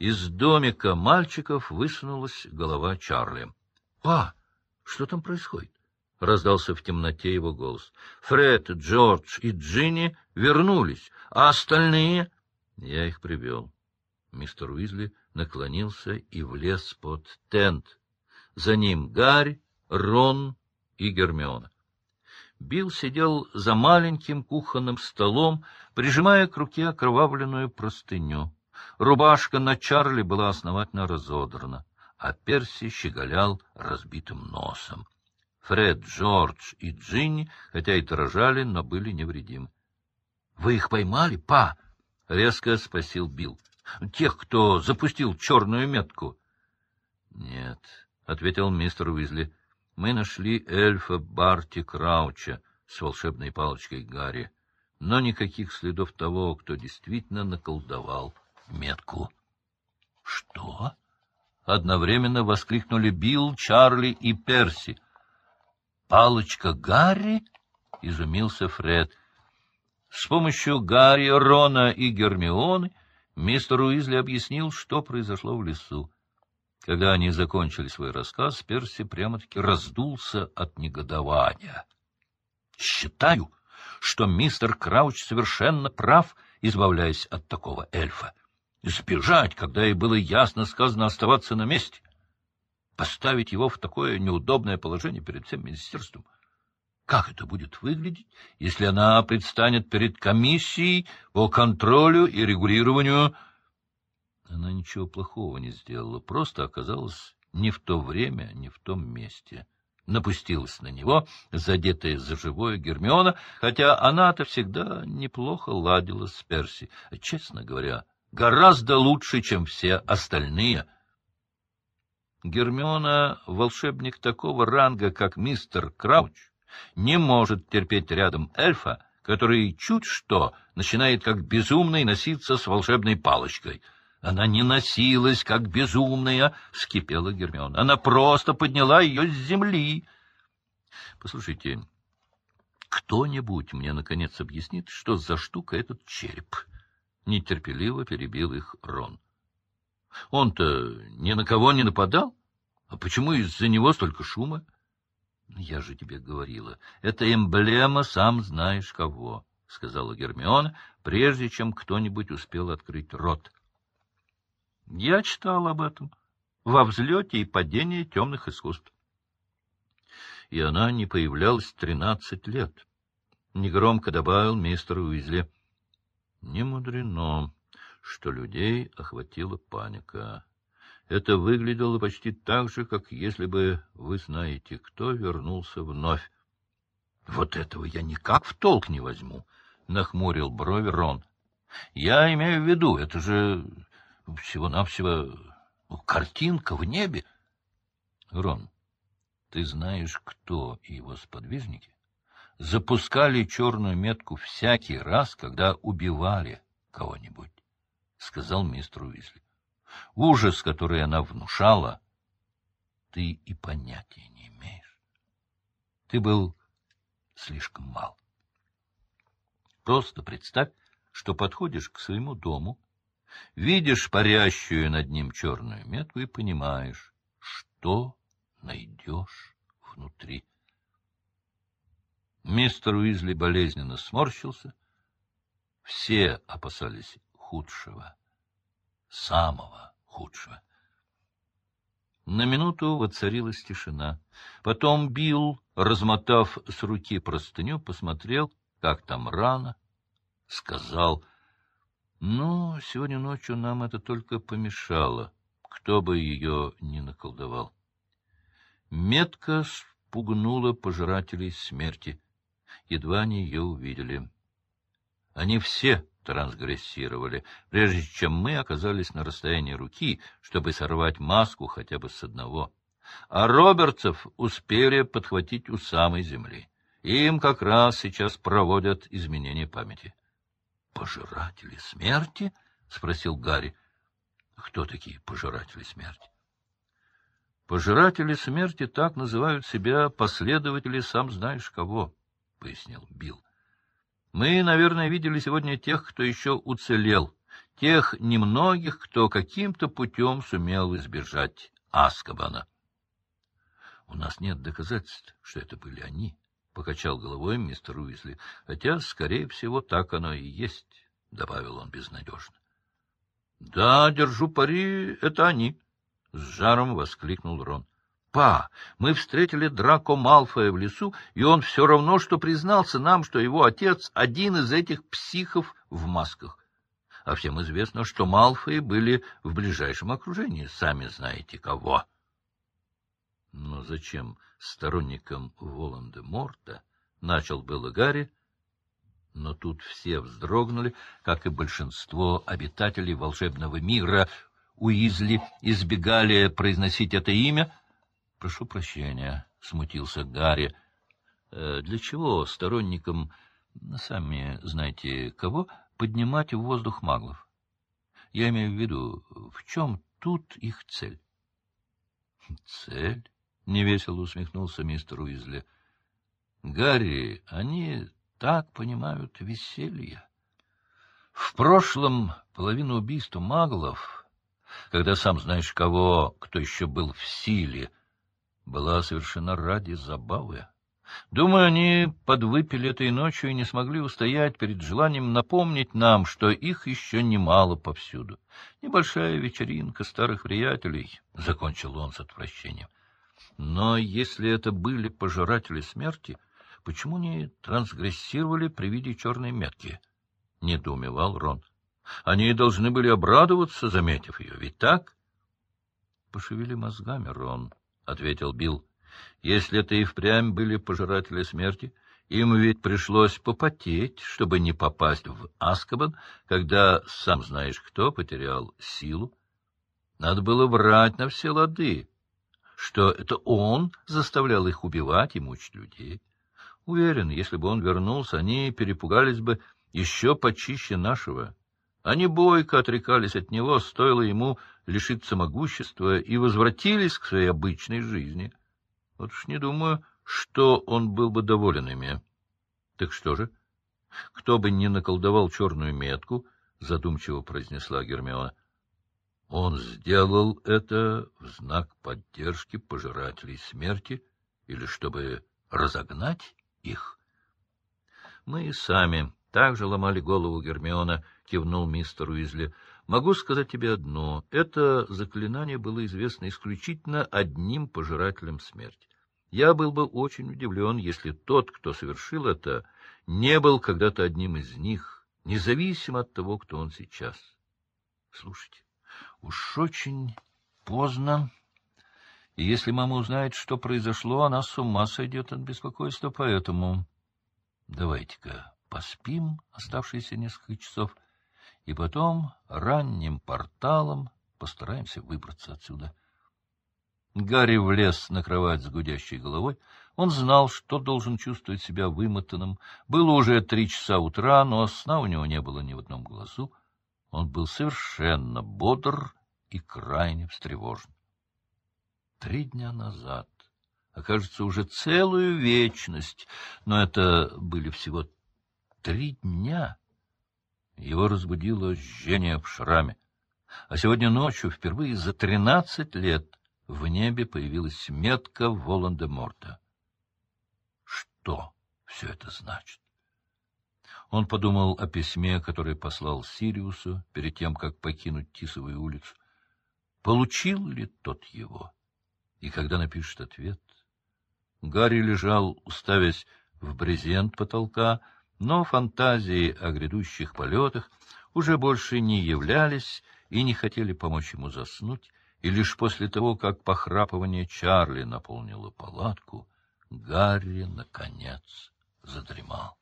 Из домика мальчиков высунулась голова Чарли. — А, что там происходит? — раздался в темноте его голос. — Фред, Джордж и Джинни вернулись, а остальные... Я их привел. Мистер Уизли наклонился и влез под тент. За ним Гарри, Рон и Гермиона. Билл сидел за маленьким кухонным столом, прижимая к руке окровавленную простыню. Рубашка на Чарли была основательно разодрана, а Перси щеголял разбитым носом. Фред, Джордж и Джинни, хотя и дрожали, но были невредимы. — Вы их поймали, па? — резко спросил Билл. — Тех, кто запустил черную метку. — Нет, — ответил мистер Уизли. — Мы нашли эльфа Барти Крауча с волшебной палочкой Гарри, но никаких следов того, кто действительно наколдовал метку. — Что? — одновременно воскликнули Билл, Чарли и Перси. — Палочка Гарри? — изумился Фред. С помощью Гарри, Рона и Гермионы мистер Уизли объяснил, что произошло в лесу. Когда они закончили свой рассказ, Перси прямо-таки раздулся от негодования. — Считаю, что мистер Крауч совершенно прав, избавляясь от такого эльфа. Сбежать, когда и было ясно сказано оставаться на месте. Поставить его в такое неудобное положение перед всем министерством. Как это будет выглядеть, если она предстанет перед комиссией по контролю и регулированию? Она ничего плохого не сделала, просто оказалась не в то время, не в том месте. Напустилась на него, задетая за живое Гермиона, хотя она-то всегда неплохо ладила с Перси. Честно говоря, гораздо лучше, чем все остальные. Гермиона — волшебник такого ранга, как мистер Крауч, не может терпеть рядом эльфа, который чуть что начинает как безумный носиться с волшебной палочкой. Она не носилась как безумная, — вскипела Гермиона. Она просто подняла ее с земли. Послушайте, кто-нибудь мне, наконец, объяснит, что за штука этот череп? — нетерпеливо перебил их Рон. — Он-то ни на кого не нападал? А почему из-за него столько шума? — Я же тебе говорила, это эмблема сам знаешь кого, — сказала Гермиона, прежде чем кто-нибудь успел открыть рот. — Я читал об этом во взлете и падении темных искусств. И она не появлялась тринадцать лет. Негромко добавил мистер Уизли. — не мудрено, что людей охватила паника. Это выглядело почти так же, как если бы вы знаете, кто вернулся вновь. — Вот этого я никак в толк не возьму, — нахмурил брови Рон. — Я имею в виду, это же всего-навсего картинка в небе. — Рон, ты знаешь, кто его сподвижники? Запускали черную метку всякий раз, когда убивали кого-нибудь, — сказал мистер Уизли. Ужас, который она внушала, ты и понятия не имеешь. Ты был слишком мал. Просто представь, что подходишь к своему дому, видишь парящую над ним черную метку и понимаешь, что найдешь внутри. Мистер Уизли болезненно сморщился. Все опасались худшего, самого худшего. На минуту воцарилась тишина. Потом Билл, размотав с руки простыню, посмотрел, как там рана, сказал, «Ну, сегодня ночью нам это только помешало, кто бы ее ни наколдовал». Метка спугнула пожирателей смерти едва они ее увидели. Они все трансгрессировали, прежде чем мы оказались на расстоянии руки, чтобы сорвать маску хотя бы с одного. А Робертсов успели подхватить у самой земли. Им как раз сейчас проводят изменение памяти. — Пожиратели смерти? — спросил Гарри. — Кто такие пожиратели смерти? Пожиратели смерти так называют себя последователи сам знаешь кого. — пояснил Билл. — Мы, наверное, видели сегодня тех, кто еще уцелел, тех немногих, кто каким-то путем сумел избежать Аскабана. — У нас нет доказательств, что это были они, — покачал головой мистер Уизли, — хотя, скорее всего, так оно и есть, — добавил он безнадежно. — Да, держу пари, это они, — с жаром воскликнул Рон. — Па, мы встретили Драко Малфоя в лесу, и он все равно, что признался нам, что его отец — один из этих психов в масках. А всем известно, что Малфои были в ближайшем окружении, сами знаете кого. Но зачем сторонникам Волан-де-Морта начал было Гарри, но тут все вздрогнули, как и большинство обитателей волшебного мира. Уизли избегали произносить это имя. — Прошу прощения, — смутился Гарри. «Э, — Для чего сторонникам, сами знаете кого, поднимать в воздух маглов? Я имею в виду, в чем тут их цель? — Цель? — невесело усмехнулся мистер Уизли. — Гарри, они так понимают веселье. В прошлом половину убийства маглов, когда сам знаешь кого, кто еще был в силе, была совершена ради забавы. Думаю, они подвыпили этой ночью и не смогли устоять перед желанием напомнить нам, что их еще немало повсюду. Небольшая вечеринка старых приятелей, — закончил он с отвращением. Но если это были пожиратели смерти, — Почему не трансгрессировали при виде черной метки? — недоумевал Рон. — Они должны были обрадоваться, заметив ее, ведь так? — Пошевели мозгами, Рон, — ответил Билл. — Если это и впрямь были пожиратели смерти, им ведь пришлось попотеть, чтобы не попасть в Аскабан, когда, сам знаешь кто, потерял силу. Надо было врать на все лады, что это он заставлял их убивать и мучить людей. Уверен, если бы он вернулся, они перепугались бы еще почище нашего. Они бойко отрекались от него, стоило ему лишиться могущества, и возвратились к своей обычной жизни. Вот уж не думаю, что он был бы доволен ими. Так что же? Кто бы ни наколдовал черную метку, — задумчиво произнесла Гермиона, — он сделал это в знак поддержки пожирателей смерти или чтобы разогнать их. — Мы и сами также ломали голову Гермиона, — кивнул мистер Уизли. — Могу сказать тебе одно. Это заклинание было известно исключительно одним пожирателем смерти. Я был бы очень удивлен, если тот, кто совершил это, не был когда-то одним из них, независимо от того, кто он сейчас. Слушайте, уж очень поздно и если мама узнает, что произошло, она с ума сойдет от беспокойства, поэтому давайте-ка поспим оставшиеся несколько часов, и потом ранним порталом постараемся выбраться отсюда. Гарри влез на кровать с гудящей головой. Он знал, что должен чувствовать себя вымотанным. Было уже три часа утра, но сна у него не было ни в одном глазу. Он был совершенно бодр и крайне встревожен три дня назад, а кажется, уже целую вечность, но это были всего три дня. Его разбудило жжение в шраме. А сегодня ночью, впервые за тринадцать лет, в небе появилась метка Волан-де-Морта. Что все это значит? Он подумал о письме, которое послал Сириусу перед тем, как покинуть Тисовую улицу. Получил ли тот его? и когда напишет ответ. Гарри лежал, уставясь в брезент потолка, но фантазии о грядущих полетах уже больше не являлись и не хотели помочь ему заснуть, и лишь после того, как похрапывание Чарли наполнило палатку, Гарри, наконец, задремал.